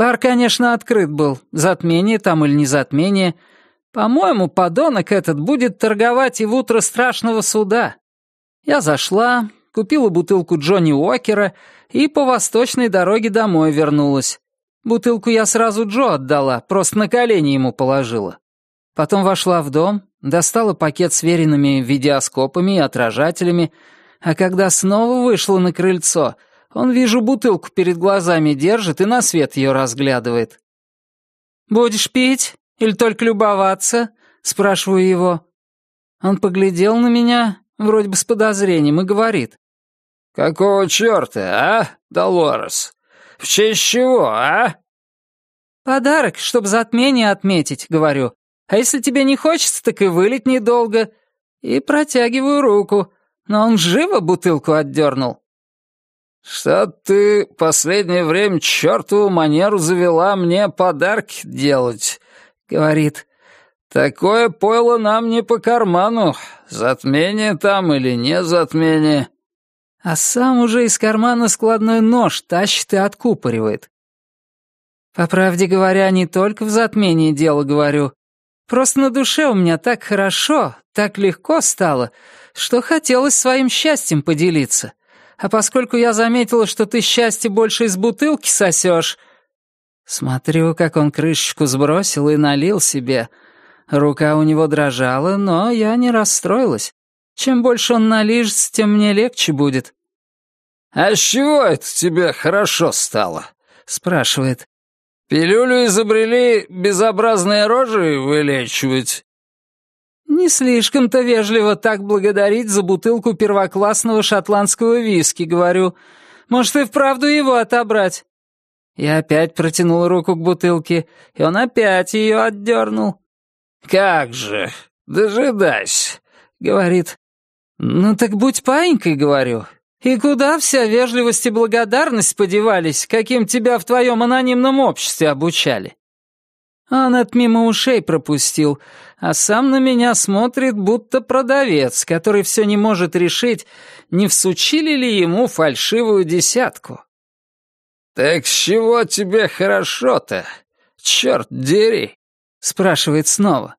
Бар, конечно, открыт был, затмение там или не затмение. По-моему, подонок этот будет торговать и в утро страшного суда. Я зашла, купила бутылку Джонни Уокера и по восточной дороге домой вернулась. Бутылку я сразу Джо отдала, просто на колени ему положила. Потом вошла в дом, достала пакет с веренными видеоскопами и отражателями, а когда снова вышла на крыльцо, он, вижу, бутылку перед глазами держит и на свет ее разглядывает. «Будешь пить или только любоваться?» — спрашиваю его. Он поглядел на меня, вроде бы с подозрением, и говорит. «Какого черта, а, Долорес? В честь чего, а?» «Подарок, чтобы затмение отметить», — говорю. «А если тебе не хочется, так и вылить недолго». И протягиваю руку, но он живо бутылку отдернул. «Что ты последнее время чертову манеру завела мне подарки делать?» — говорит. «Такое пойло нам не по карману. Затмение там или не затмение?» А сам уже из кармана складной нож тащит и откупоривает. По правде говоря, не только в затмении дело говорю. Просто на душе у меня так хорошо, так легко стало, что хотелось своим счастьем поделиться. А поскольку я заметила, что ты счастье больше из бутылки сосешь... Смотрю, как он крышечку сбросил и налил себе. Рука у него дрожала, но я не расстроилась. Чем больше он налижется, тем мне легче будет. «А с чего это тебе хорошо стало?» — спрашивает. «Пилюлю изобрели безобразные рожи вылечивать?» «Не слишком-то вежливо так благодарить за бутылку первоклассного шотландского виски, говорю. Может, и вправду его отобрать?» Я опять протянул руку к бутылке, и он опять ее отдернул. «Как же, дожидайся», — говорит. «Ну так будь паинькой», — говорю. «И куда вся вежливость и благодарность подевались, каким тебя в твоем анонимном обществе обучали?» Он от мимо ушей пропустил, а сам на меня смотрит, будто продавец, который все не может решить, не всучили ли ему фальшивую десятку. «Так с чего тебе хорошо-то? Черт дери!» — спрашивает снова.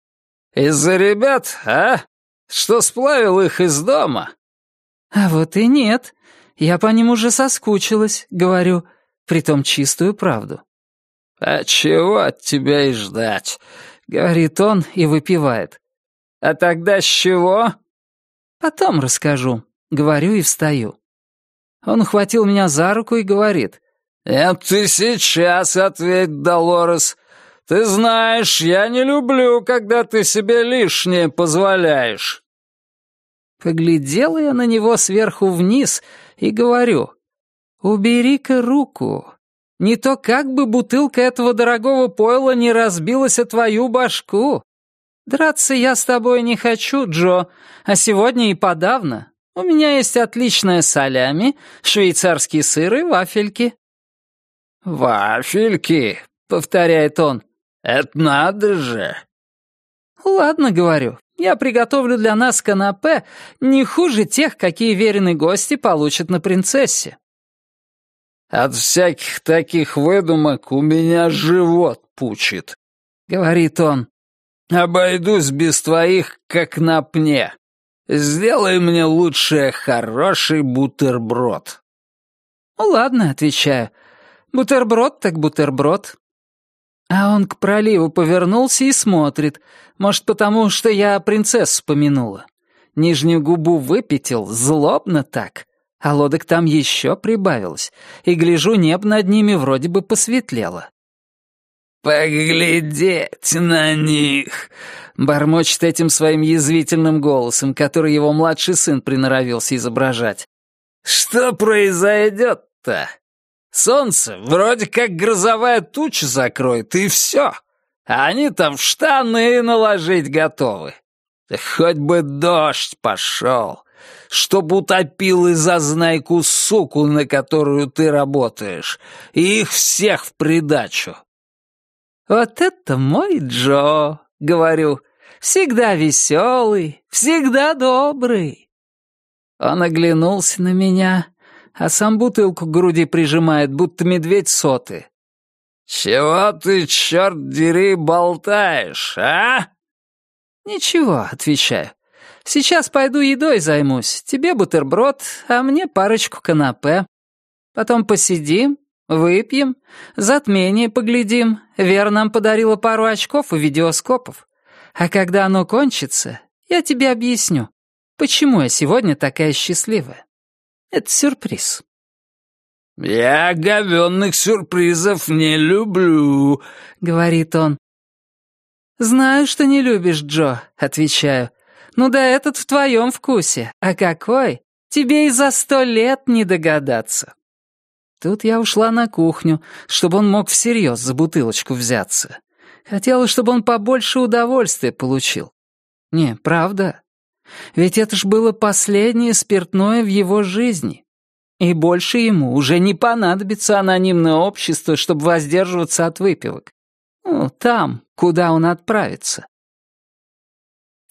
«Из-за ребят, а? Что сплавил их из дома?» «А вот и нет. Я по ним уже соскучилась», — говорю, притом чистую правду. «А чего от тебя и ждать?» — говорит он и выпивает. «А тогда с чего?» «Потом расскажу», — говорю и встаю. Он ухватил меня за руку и говорит. «Это ты сейчас ответь, Долорес. Ты знаешь, я не люблю, когда ты себе лишнее позволяешь». Поглядела я на него сверху вниз и говорю. «Убери-ка руку. Не то как бы бутылка этого дорогого пойла не разбилась о твою башку. Драться я с тобой не хочу, Джо, а сегодня и подавно. У меня есть отличная солями, швейцарские сыры вафельки». «Вафельки», — повторяет он, — «это надо же». «Ладно, — говорю, — я приготовлю для нас канапе не хуже тех, какие веренные гости получат на принцессе». «От всяких таких выдумок у меня живот пучит», — говорит он. «Обойдусь без твоих, как на пне. Сделай мне лучше хороший бутерброд». «Ну ладно», — отвечаю. «Бутерброд так бутерброд». А он к проливу повернулся и смотрит. Может, потому что я принцессу помянула. Нижнюю губу выпятил, злобно так а лодок там еще прибавилось, и, гляжу, небо над ними вроде бы посветлело. «Поглядеть на них!» — бормочет этим своим язвительным голосом, который его младший сын приноровился изображать. «Что произойдет-то? Солнце вроде как грозовая туча закроет, и все. А они там в штаны наложить готовы. Хоть бы дождь пошел чтоб утопил и зазнайку суку, на которую ты работаешь, и их всех в придачу». «Вот это мой Джо», — говорю, — «всегда веселый, всегда добрый». Он оглянулся на меня, а сам бутылку к груди прижимает, будто медведь соты. «Чего ты, черт дери, болтаешь, а?» «Ничего», — отвечаю. «Сейчас пойду едой займусь. Тебе бутерброд, а мне парочку канапе. Потом посидим, выпьем, затмение поглядим. Вера нам подарила пару очков и видеоскопов. А когда оно кончится, я тебе объясню, почему я сегодня такая счастливая. Это сюрприз». «Я говенных сюрпризов не люблю», — говорит он. «Знаю, что не любишь, Джо», — отвечаю. «Ну да этот в твоем вкусе. А какой? Тебе и за сто лет не догадаться». Тут я ушла на кухню, чтобы он мог всерьез за бутылочку взяться. Хотела, чтобы он побольше удовольствия получил. Не, правда. Ведь это ж было последнее спиртное в его жизни. И больше ему уже не понадобится анонимное общество, чтобы воздерживаться от выпивок. Ну, там, куда он отправится.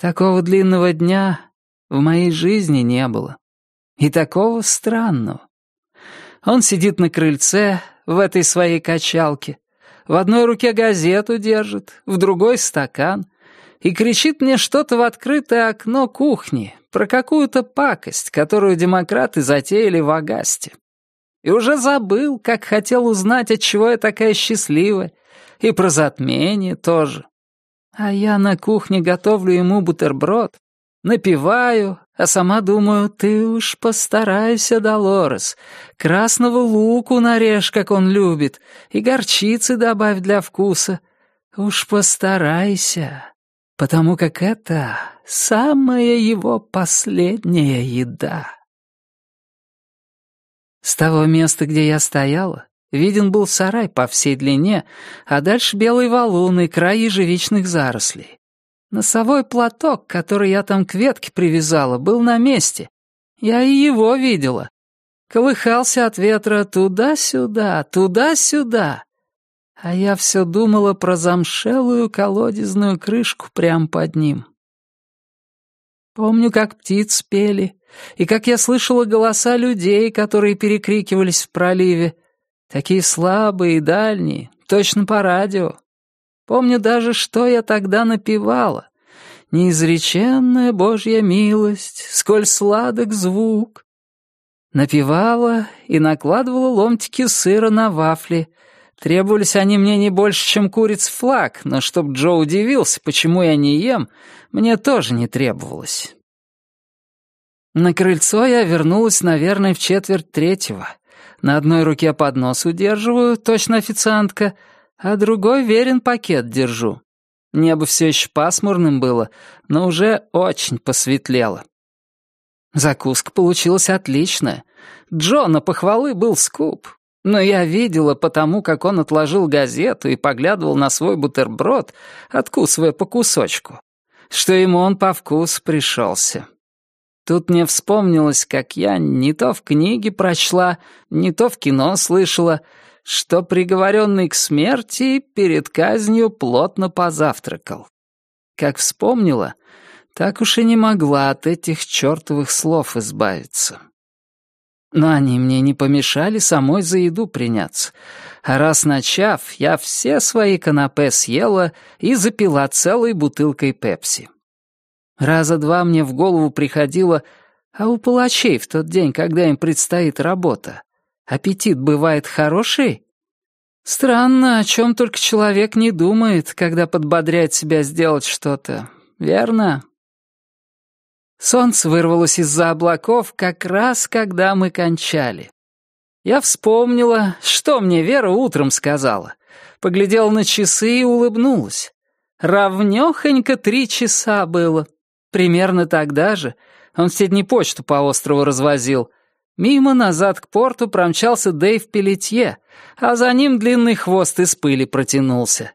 Такого длинного дня в моей жизни не было. И такого странного. Он сидит на крыльце в этой своей качалке, в одной руке газету держит, в другой — стакан, и кричит мне что-то в открытое окно кухни, про какую-то пакость, которую демократы затеяли в Агасте. И уже забыл, как хотел узнать, от чего я такая счастливая, и про затмение тоже. А я на кухне готовлю ему бутерброд, напиваю, а сама думаю, ты уж постарайся, Долорес, красного луку нарежь, как он любит, и горчицы добавь для вкуса. Уж постарайся потому как это самая его последняя еда. С того места, где я стояла, виден был сарай по всей длине, а дальше белый валун и край ежевичных зарослей. Носовой платок, который я там к ветке привязала, был на месте. Я и его видела. Колыхался от ветра туда-сюда, туда-сюда. А я все думала про замшелую колодезную крышку прямо под ним. Помню, как птиц пели, и как я слышала голоса людей, которые перекрикивались в проливе, такие слабые и дальние, точно по радио. Помню даже, что я тогда напевала. «Неизреченная Божья милость, сколь сладок звук». Напевала и накладывала ломтики сыра на вафли — Требовались они мне не больше, чем куриц флаг, но чтоб Джо удивился, почему я не ем, мне тоже не требовалось. На крыльцо я вернулась, наверное, в четверть третьего. На одной руке поднос удерживаю, точно официантка, а другой верен пакет держу. Небо все еще пасмурным было, но уже очень посветлело. Закуска получилась отличная. Джо на похвалы был скуп, но я видела потому, как он отложил газету и поглядывал на свой бутерброд, откусывая по кусочку, что ему он по вкусу пришелся. Тут мне вспомнилось, как я не то в книге прочла, не то в кино слышала, что приговоренный к смерти перед казнью плотно позавтракал. Как вспомнила, так уж и не могла от этих чертовых слов избавиться. Но они мне не помешали самой за еду приняться. А раз начав, я все свои канапе съела и запила целой бутылкой пепси. Раза два мне в голову приходило, а у палачей в тот день, когда им предстоит работа, аппетит бывает хороший? Странно, о чем только человек не думает, когда подбодряет себя сделать что-то, верно? Солнце вырвалось из-за облаков как раз, когда мы кончали. Я вспомнила, что мне Вера утром сказала. Поглядела на часы и улыбнулась. Равнёхонько три часа было. Примерно тогда же он в почту по острову развозил. Мимо назад к порту промчался Дэйв Пелетье, а за ним длинный хвост из пыли протянулся.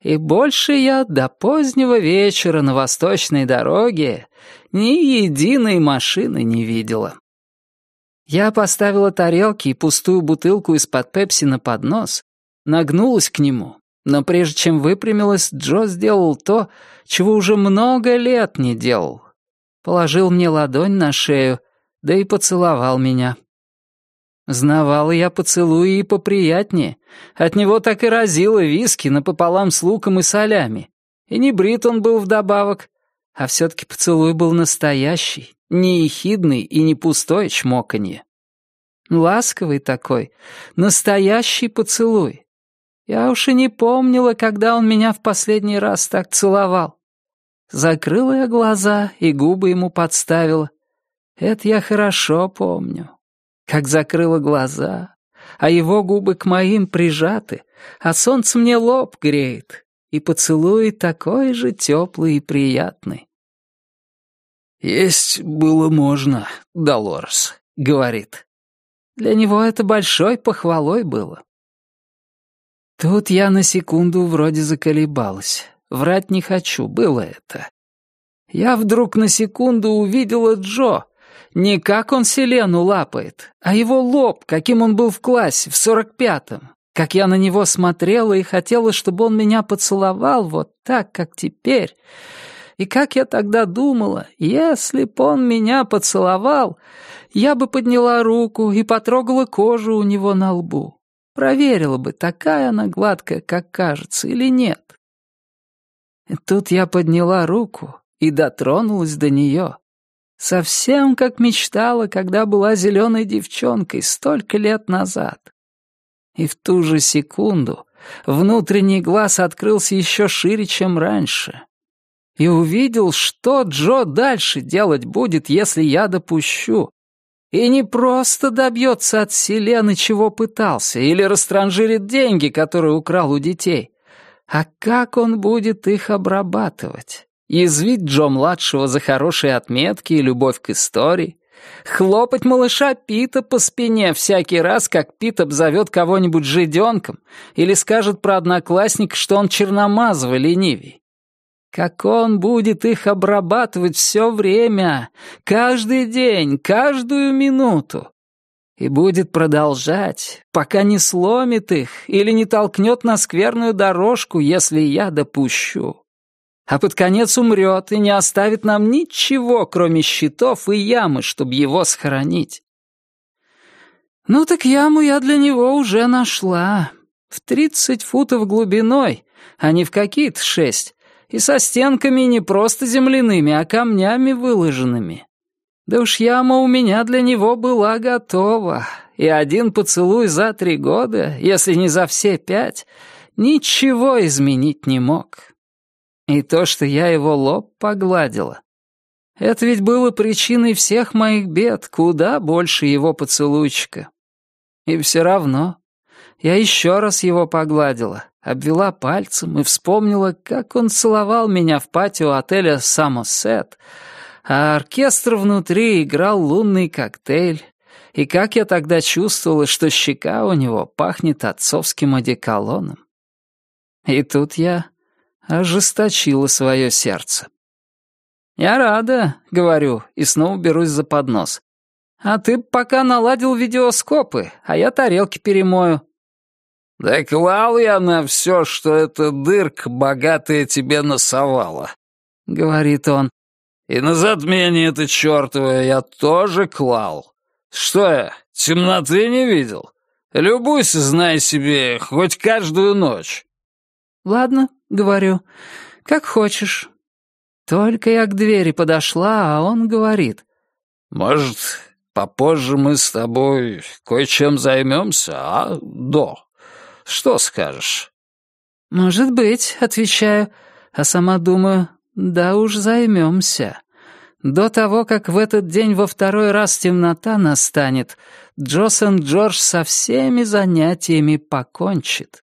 И больше я до позднего вечера на восточной дороге ни единой машины не видела. Я поставила тарелки и пустую бутылку из-под пепси на поднос, нагнулась к нему, но прежде чем выпрямилась, Джо сделал то, чего уже много лет не делал. Положил мне ладонь на шею, да и поцеловал меня. Знавала я поцелуи и поприятнее. От него так и разило виски напополам с луком и солями. И не брит он был вдобавок. А все-таки поцелуй был настоящий, не ехидный и не пустой чмоканье. Ласковый такой, настоящий поцелуй. Я уж и не помнила, когда он меня в последний раз так целовал. Закрыла я глаза и губы ему подставила. Это я хорошо помню. Как закрыла глаза, а его губы к моим прижаты, а солнце мне лоб греет, и поцелуй такой же теплый и приятный. «Есть было можно, Долорес», — говорит. Для него это большой похвалой было. Тут я на секунду вроде заколебалась. Врать не хочу, было это. Я вдруг на секунду увидела Джо. Не как он Селену лапает, а его лоб, каким он был в классе, в сорок пятом. Как я на него смотрела и хотела, чтобы он меня поцеловал вот так, как теперь. И как я тогда думала, если б он меня поцеловал, я бы подняла руку и потрогала кожу у него на лбу. Проверила бы, такая она гладкая, как кажется, или нет. Тут я подняла руку и дотронулась до нее. Совсем как мечтала, когда была зеленой девчонкой столько лет назад. И в ту же секунду внутренний глаз открылся еще шире, чем раньше. И увидел, что Джо дальше делать будет, если я допущу, и не просто добьется от Селены, чего пытался, или растранжирит деньги, которые украл у детей, а как он будет их обрабатывать. Язвить Джо-младшего за хорошие отметки и любовь к истории, хлопать малыша Пита по спине всякий раз, как Пит обзовет кого-нибудь жиденком или скажет про одноклассника, что он черномазовый ленивей. Как он будет их обрабатывать все время, каждый день, каждую минуту. И будет продолжать, пока не сломит их или не толкнет на скверную дорожку, если я допущу. А под конец умрет и не оставит нам ничего, кроме щитов и ямы, чтобы его схоронить. Ну так яму я для него уже нашла. В тридцать футов глубиной, а не в какие-то шесть и со стенками не просто земляными, а камнями выложенными. Да уж яма у меня для него была готова, и один поцелуй за три года, если не за все пять, ничего изменить не мог. И то, что я его лоб погладила, это ведь было причиной всех моих бед, куда больше его поцелуйчика. И все равно я еще раз его погладила, обвела пальцем и вспомнила, как он целовал меня в патио отеля «Самосет», а оркестр внутри играл лунный коктейль, и как я тогда чувствовала, что щека у него пахнет отцовским одеколоном. И тут я ожесточила свое сердце. «Я рада», — говорю, и снова берусь за поднос. «А ты пока наладил видеоскопы, а я тарелки перемою. «Да клал я на все, что эта дырка богатая тебе насовала», — говорит он. «И на затмение это чертовое я тоже клал. Что я, темноты не видел? Любуйся, знай себе, хоть каждую ночь». «Ладно», — говорю, — «как хочешь». Только я к двери подошла, а он говорит. «Может, попозже мы с тобой кое-чем займемся, а, до?» Что скажешь?» «Может быть», — отвечаю, а сама думаю, да уж займемся. До того, как в этот день во второй раз темнота настанет, Джосон Джордж со всеми занятиями покончит.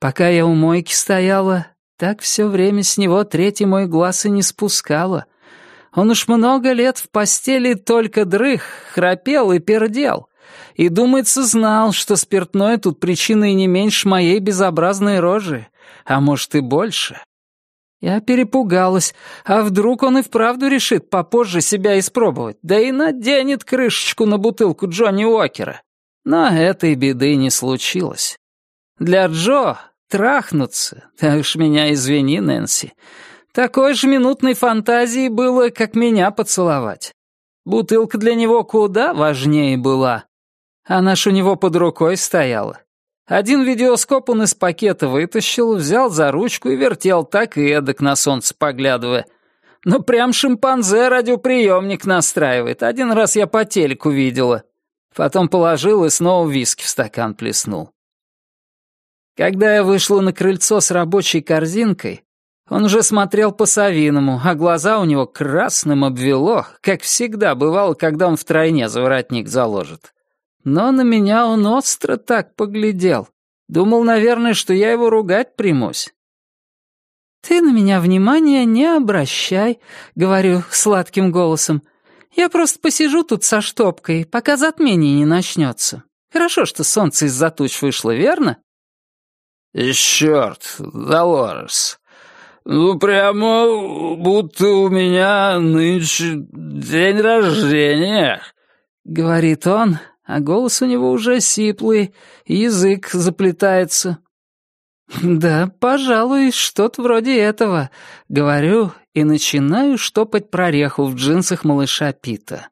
Пока я у мойки стояла, так все время с него третий мой глаз и не спускала. Он уж много лет в постели только дрых, храпел и пердел и, думается, знал, что спиртное тут причиной не меньше моей безобразной рожи, а может и больше. Я перепугалась, а вдруг он и вправду решит попозже себя испробовать, да и наденет крышечку на бутылку Джонни Уокера. Но этой беды не случилось. Для Джо трахнуться, так уж меня извини, Нэнси, такой же минутной фантазии было, как меня поцеловать. Бутылка для него куда важнее была. Она ж у него под рукой стояла. Один видеоскоп он из пакета вытащил, взял за ручку и вертел так и эдак на солнце поглядывая. Ну, прям шимпанзе радиоприемник настраивает. Один раз я по телеку видела. Потом положил и снова виски в стакан плеснул. Когда я вышла на крыльцо с рабочей корзинкой, он уже смотрел по-совиному, а глаза у него красным обвело, как всегда бывало, когда он втройне за воротник заложит. Но на меня он остро так поглядел. Думал, наверное, что я его ругать примусь. «Ты на меня внимания не обращай», — говорю сладким голосом. «Я просто посижу тут со штопкой, пока затмение не начнется. Хорошо, что солнце из-за туч вышло, верно?» «И черт, Долорес, ну прямо будто у меня нынче день рождения», — говорит он, а голос у него уже сиплый, язык заплетается. «Да, пожалуй, что-то вроде этого», — говорю и начинаю штопать прореху в джинсах малыша Пита.